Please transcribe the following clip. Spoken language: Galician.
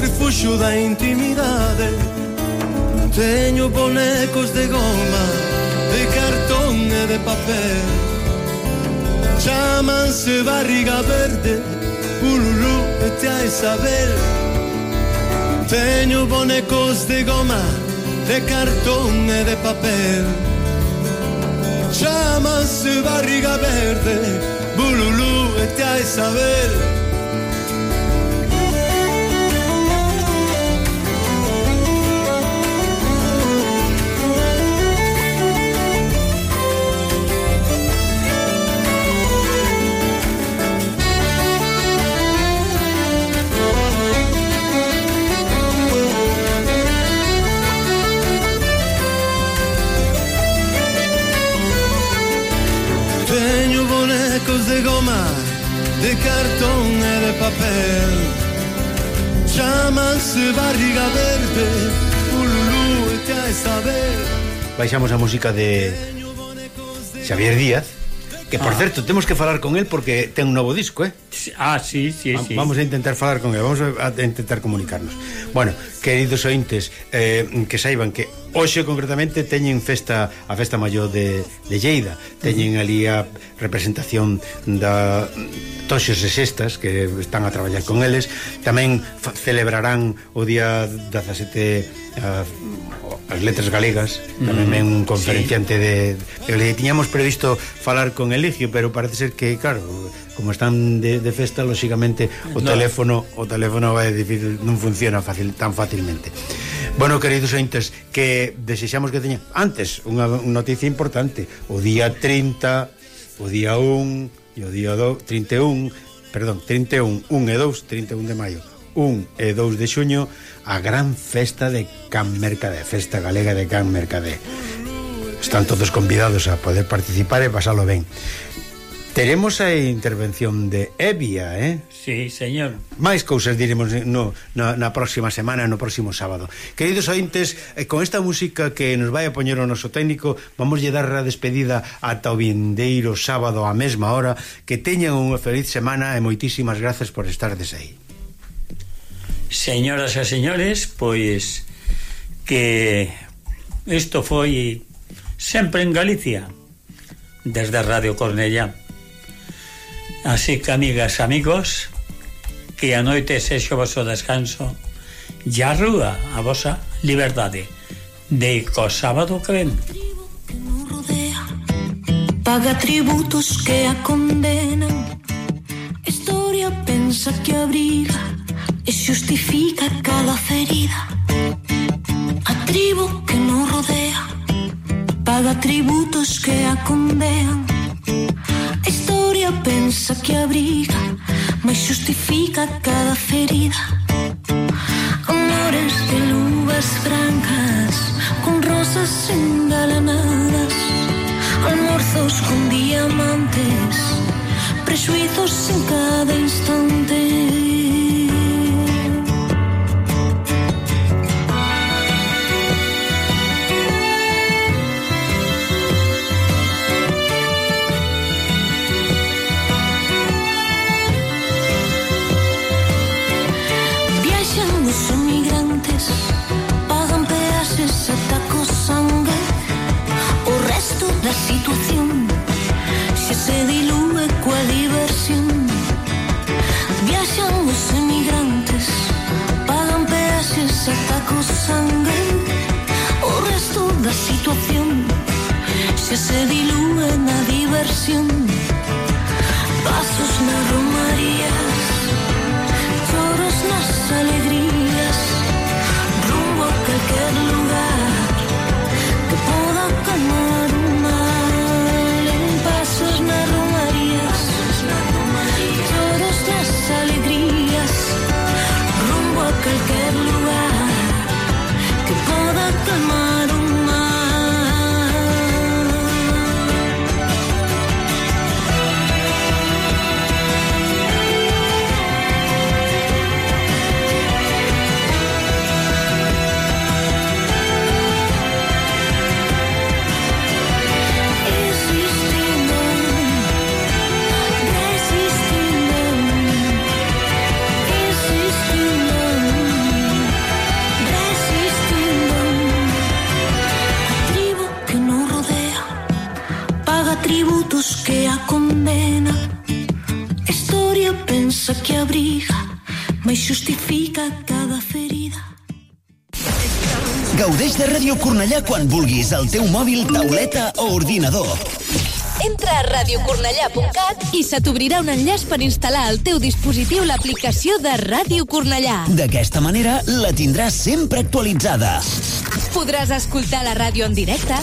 refuxo da intimidade. Teño bonecos de goma, de cartón e de papel. Chámanse barriga verde, pululú e tia Isabel. Teño bonecos de goma, de cartón e de papel. Chámanse barriga verde, bululú e tia Isabel. De goma, de cartón e de papel Chámanse barriga verde, ululú te a saber Baixamos a música de Xavier Díaz Que, por ah. certo, temos que falar con él porque ten un novo disco, eh? Ah, sí, sí, Va sí. Vamos a intentar falar con él, vamos a, intentar comunicarnos. Bueno, queridos ointes, eh, que saiban que Hoxe concretamente teñen festa a festa maior de, de Lleida. Teñen ali a representación da toxos e sextas que están a traballar con eles. Tamén celebrarán o día 17 uh, ah, as letras galegas. Tamén mm, un conferenciante sí. de, de tiñamos previsto falar con Eligio pero parece ser que claro como están de, de festa lóxicamente o no. teléfono o teléfono vai difícil non funciona fácil tan fácilmente. Bueno, queridos ointes, que desexamos que teñan antes unha noticia importante, o día 30, o día 1 e o día 2, 31, perdón, 31, 1 e 2, 31 de maio, 1 e 2 de xuño, a gran festa de Can Mercadé, Festa Galega de Can Mercadé. Están todos convidados a poder participar e pasalo ben. Teremos a intervención de Evia, eh? Sí, señor. Máis cousas diremos no, na, na próxima semana, no próximo sábado. Queridos ointes, eh, con esta música que nos vai a poñer o noso técnico, vamos lle dar a despedida ata o vindeiro sábado á mesma hora. Que teñan unha feliz semana e moitísimas grazas por estardes aí. Señoras e señores, pois que isto foi sempre en Galicia, desde Radio Cornellá. Así que, amigas, amigos, que a noite sexo o vosso descanso e a rúa a vosa liberdade. De co sábado que ven. Paga tributos que a condenan Historia pensa que abriga E justifica cada ferida A tribu que nos rodea Paga tributos que a condenan abriga Mais justifica cada ferida. Amores de luvas brancas Con rosas engalanadas. Almorzos con diamantes Prejuizos en cada instante. no sangue o resto da situación. Se se dilúe na diversión pasos na Roma atributos que a condena Historia pensa que abriga Mais justifica cada ferida Gaudeix de Ràdio Cornellà quan vulguis al teu mòbil, tauleta o ordinador. Entra a radiocornellà.cat i se t'obrirà un enllaç per instal·lar al teu dispositiu l'aplicació de Ràdio Cornellà. D'aquesta manera la tindràs sempre actualitzada. Podràs escoltar la ràdio en directe,